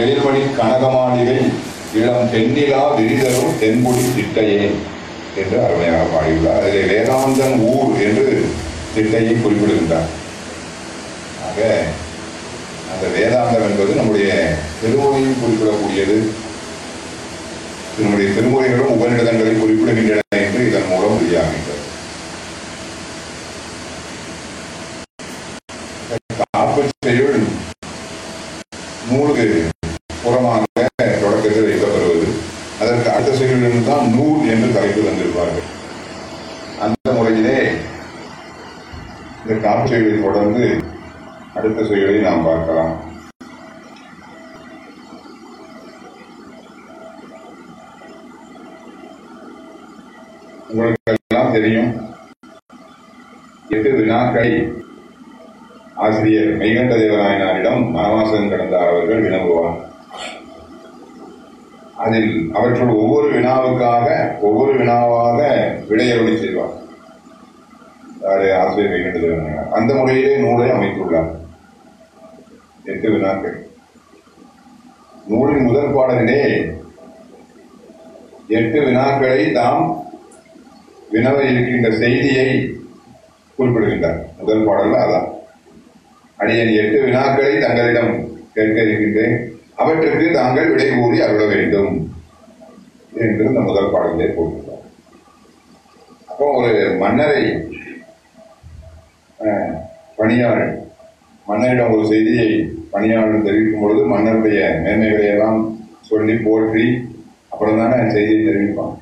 எழில்மணி கனகமாளிகை இளம் தென்னிலா விரிதரும் தென்புடி திட்டையே என்று அருமையாக பாடியுள்ளார். அதில் வேதாந்தன் ஊர் என்று திட்டையை குறிப்பிடுகின்றார். ஆக அந்த வேதாந்தம் என்பது நம்முடைய திருமுறையும் குறிப்பிடக்கூடியது. நம்முடைய திருமுறைகளும் உபநிடதங்களை குறிப்பிடுகின்றன என்று இதன் மூலம் வெளியாகின்றது. காப்புச்செயுள் நூலுக்கு புறமாக தொடக்கத்தில் வைக்கப்படுவது அதற்கு அடுத்த செயலிலிருந்து தான் நூல் என்று தலைப்பு தந்திருப்பார்கள் அந்த முறையிலே இந்த காப்பு தொடர்ந்து அடுத்த செயலை நாம் பார்க்கலாம். உங்களுக்கு எல்லாம் தெரியும். எட்டு வினாக்களை ஆசிரியர் மெய்கண்ட தேவராயனாரிடம் மனவாசகம் கடந்தார் அவர்கள் வினவுவார். அதில் அவற்றுள் ஒவ்வொரு வினாவுக்காக ஒவ்வொரு வினாவாக விடையறுவடை செய்வார். ஆசிரியர் கையெழுத்து தேவராயனார் அந்த முறையிலே நூலை அமைத்துள்ளார். எட்டு வினாக்கள். நூலின் முதல் பாடலிலே எட்டு வினாக்களை தாம் வினவ இருக்கின்ற செய்தியை குறிப்பிடுகின்றார். முதல் பாடல்ல அதான். அடியன் எட்டு வினாக்களை தங்களிடம் கேட்க இருக்கின்றேன். அவற்றுக்கு தாங்கள் விடை கூறி அருள வேண்டும் என்று இந்த முதல் பாடலே போட்டுள்ளார் அப்போ ஒரு மன்னரை பணியாளர். மன்னரிடம் ஒரு செய்தியை பணியாளர் தெரிவிக்கும் பொழுது மன்னருடைய மேன்மைகளை எல்லாம் சொல்லி போற்றி அப்புறம் தானே செய்தியை தெரிவிப்பான்.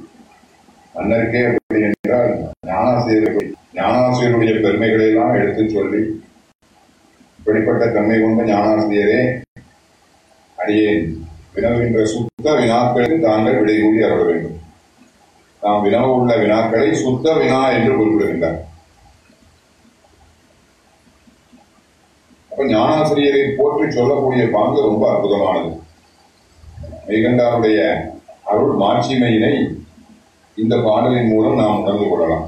மன்னருக்கே அப்படி என்றால் ஞானாசிரியர்கள் ஞானாசிரியருடைய பெருமைகளை எல்லாம் எடுத்துச் சொல்லி வெளிப்பட்ட தன்மை கொண்ட ஞானாசிரியரே அடியேன். வினவுகின்ற சுத்த வினாக்களுக்கு தாங்கள் விடை கூறி அருள வேண்டும். நாம் வினவ உள்ள வினாக்களை சுத்த வினா என்று குறிப்பிடுகின்றார். அப்ப ஞானாசிரியரை போற்றி சொல்லக்கூடிய பங்கு ரொம்ப அற்புதமானது. மெய்கண்டாருடைய அருள் மாட்சிமையினை இந்த பாடலின் மூலம் நாம் உணர்ந்து கொள்ளலாம்.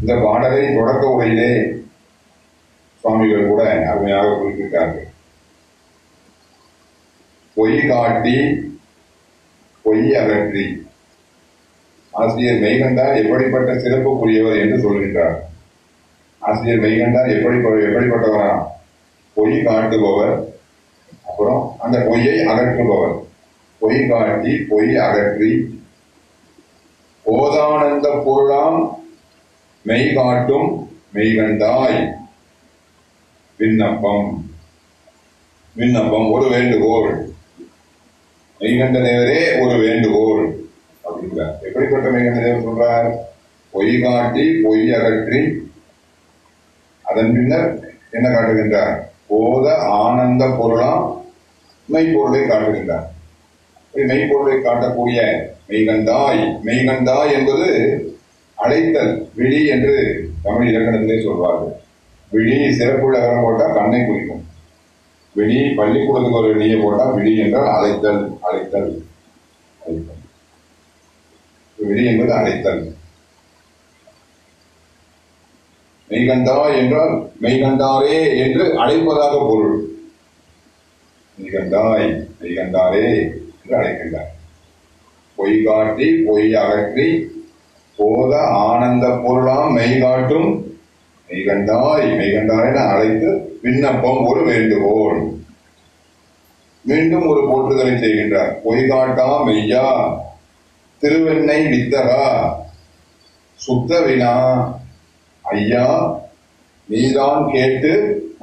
இந்த பாடலை தொடக்க உரையிலே சுவாமிகள் கூட அருமையாக குறிப்பிட்டார்கள். பொய் காட்டி பொய் அகற்றி. ஆசிரியர் மெய்கண்டார் எப்படிப்பட்ட சிறப்புக்குரியவர் என்று சொல்கின்றார். ஆசிரியர் மெய்கண்டார் எப்படி எப்படிப்பட்டவரா பொய் காட்டுபவர் அப்புறம் அந்த பொய்யை அகற்றுபவர். பொய் காட்டி பொய் அகற்றி. போதானந்த பொருளாம் மெய் காட்டும் மெய்கண்டாய். விண்ணப்பம். விண்ணப்பம் ஒரு வேண்டுகோள். மெய்கண்ட தேவரே ஒரு வேண்டுகோள். அப்படிங்கிறார். எப்படிப்பட்ட மெய்கண்ட தேவர் சொல்றார்? பொய் காட்டி பொய் அகற்றி. அதன் பின்னர் என்ன காட்டுகின்றார்? போத ஆனந்த பொருளாம் மெய்ப்பொருளை காட்டுகின்றார். இப்படி மெய்ப்பொருளை காட்டக்கூடிய மெய்கண்டாய் மெய்கண்டாய் என்பது அழைத்தல் விழி என்று தமிழ் இலக்கணத்திலே சொல்வார்கள். விழி சிறப்புள்ள அகரம் போட்டால் கண்ணை குறிக்கும் விழி பள்ளிக்கூடத்துக்கு ஒரு விழியை போட்டால் விழி என்றால் அழைத்தல் அழைத்தல் அழைத்தல். விழி என்பது அழைத்தல். மெய்கண்டா என்றால் மெய்கண்டாரே என்று அழைப்பதாக பொருள். மெய்கண்டாய் மெய்கண்டாரே என்று அழைக்கின்றார். பொய் காட்டி பொய் அகற்றி போத ஆனந்த பொருளாம் மெய்காட்டும் மெய்கண்டாய் மெய்கண்டாய் என அழைத்து விண்ணப்பம் ஒரு வேண்டுகோள். மீண்டும் ஒரு போற்றுதலை செய்கின்றார். பொய்காட்டா மெய்யா திருவெண்ணை வித்தகா சுத்த வினா ஐயா நீதான் கேட்டு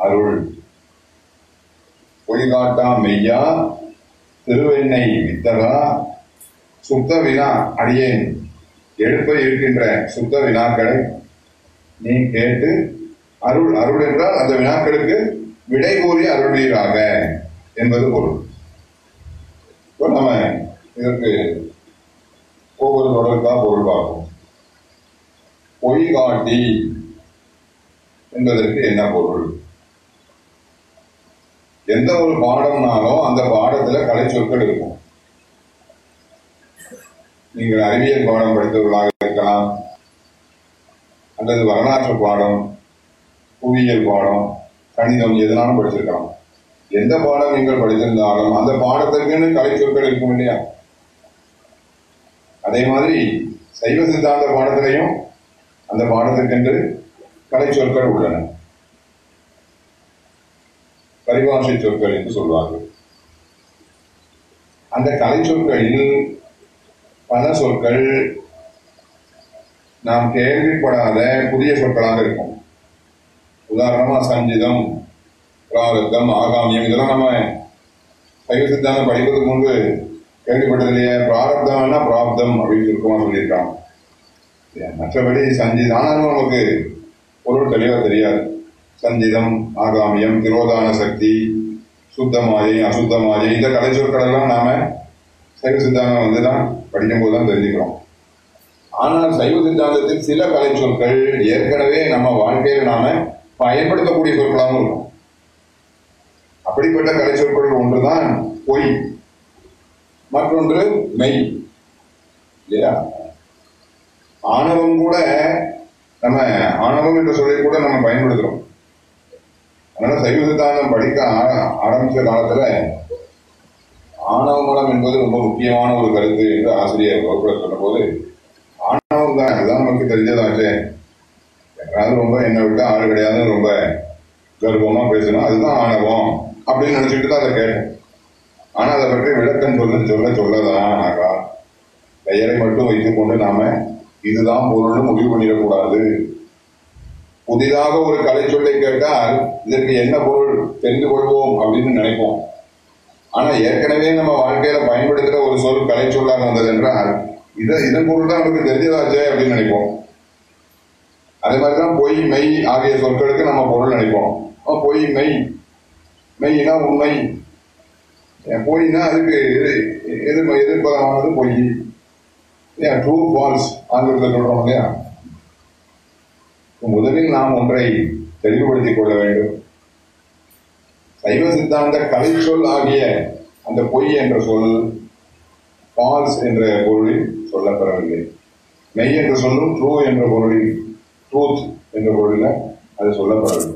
அருள். பொய்காட்டா மெய்யா திருவெண்ணை வித்தகா சுத்த வினா அடியேன். எழுப்ப இருக்கின்ற சுத்த வினாக்களை நீ கேட்டு அருள் அருள் என்றால் அந்த வினாக்களுக்கு விடை கூறி அருள்வீராக என்பது பொருள். இப்போ நம்ம இதற்கு ஒவ்வொரு தொடர்பா பொருள் பார்ப்போம். பொய் காட்டி என்பதற்கு என்ன பொருள்? எந்த ஒரு பாடம்னாலும் அந்த பாடத்துல கலை சொற்கள் இருக்கும். நீங்கள் அறிவியல் பாடம் படித்தவர்களாக இருக்கலாம். அல்லது வரலாற்று பாடம் புவியியல் பாடம் கணிதம் எதனாலும் படிச்சிருக்கலாம் எந்த பாடம் நீங்கள் படித்திருந்தாலும் அந்த பாடத்திற்குன்னு கலை சொற்கள் இருக்கும் இல்லையா? அதே மாதிரி சைவ சித்தாந்த பாடத்திலையும் அந்த பாடத்துக்கென்று கலை சொற்கள் உள்ளன. பரிபாஷை சொற்கள் என்று சொல்வார்கள். அந்த கலை சொற்களில் பல சொற்கள் நாம் கேள்விப்படாத புதிய சொற்களாக இருக்கும். உதாரணமா சஞ்சிதம் பிராரத்தம் ஆகாமியம் இதெல்லாம் நம்ம சைவ சித்தாந்தம் படிப்பதற்கு முன்பு கேள்விப்பட்டது இல்லையா பிராரப்தம்னா பிராப்தம் அப்படின்னு சுருக்கமா சொல்லியிருக்காங்க. மற்றபடி சஞ்சிதம் ஆனாலும் நமக்கு பொருள் தெளிவா தெரியாது. சஞ்சிதம் ஆகாமியம் திரோதான சக்தி சுத்தமாயை அசுத்தமாயை இந்த கலை சொற்கள் எல்லாம் நாம சைவ சித்தாந்தம் வந்து தான் படிக்கும்போது தான் தெரிஞ்சுக்கிறோம். ஆனால் சைவ சித்தாந்தத்தில் சில கலை சொற்கள் ஏற்கனவே நம்ம வாழ்க்கையில நாம பயன்படுத்தக்கூடிய சொற்களாகவும் இருக்கும். அப்படிப்பட்ட கலை சொற்கள் ஒன்றுதான் பொய். மற்றொன்று மெய். இல்லையா? ஆணவம் கூட நம்ம ஆணவம் என்ற சொல்லை கூட நம்ம பயன்படுத்துறோம். அதனால சைவ சித்தாந்தம் படிக்க ஆர- ஆரம்பிச்ச காலத்துல ஆணவ மலம் என்பது ரொம்ப முக்கியமான ஒரு கருத்து என்று ஆசிரியர் வகுப்புல சொன்னபோது ஆணவம் தான் அதுதான் நமக்கு தெரிஞ்சதாச்சே. யாராவது ரொம்ப என்னை விட்டு ஆள் கிடையாதுன்னு ரொம்ப கர்வமா பேசணும் அதுதான் ஆணவம் அப்படின்னு நினைச்சிட்டு தான் அதை கேட்டேன். ஆனா அதை பற்றி விளக்கம் சொல்ல சொல்ல சொல்லதான் ஆகா. பெயரை மட்டும் வைத்துக்கொண்டு நாம இதுதான் பொருள்னு முடிவு பண்ணிடக்கூடாது. புதிதாக ஒரு கலை சொல்லை கேட்டால் இதற்கு என்ன பொருள் தெரிந்து கொள்வோம் அப்படின்னு நினைப்போம். ஆனா ஏற்கனவே நம்ம வாழ்க்கையில பயன்படுத்துகிற ஒரு சொல் கலை சொல்லாக வந்தது என்றால் இதை இதன் பொருள் தான் நமக்கு தெரிஞ்சதாச்சே அப்படின்னு நினைப்போம். அதே மாதிரிதான் பொய் மெய் ஆகிய சொற்களுக்கு நம்ம பொருள் நினைப்போம். பொய் மெய் மெய்னா உண்மை. பொய்னா அதுக்கு எதிர் எதிர்ப்பதமானது பொய். இல்லையா ட்ரூ ஃபால்ஸ் ஆங்கிலத்தில் சொல்கிறோம் இல்லையா? முதலில் நாம் ஒன்றை தெளிவுபடுத்திக் கொள்ள வேண்டும். சைவ சித்தாந்த கலைச்சொல் ஆகிய அந்த பொய் என்ற சொல் ஃபால்ஸ் என்ற பொருளில் சொல்லப்படவில்லை. மெய் என்ற சொல்லும் ட்ரூ என்ற பொருளில் ட்ரூத் என்ற பொருளில் அது சொல்லப்படவில்லை.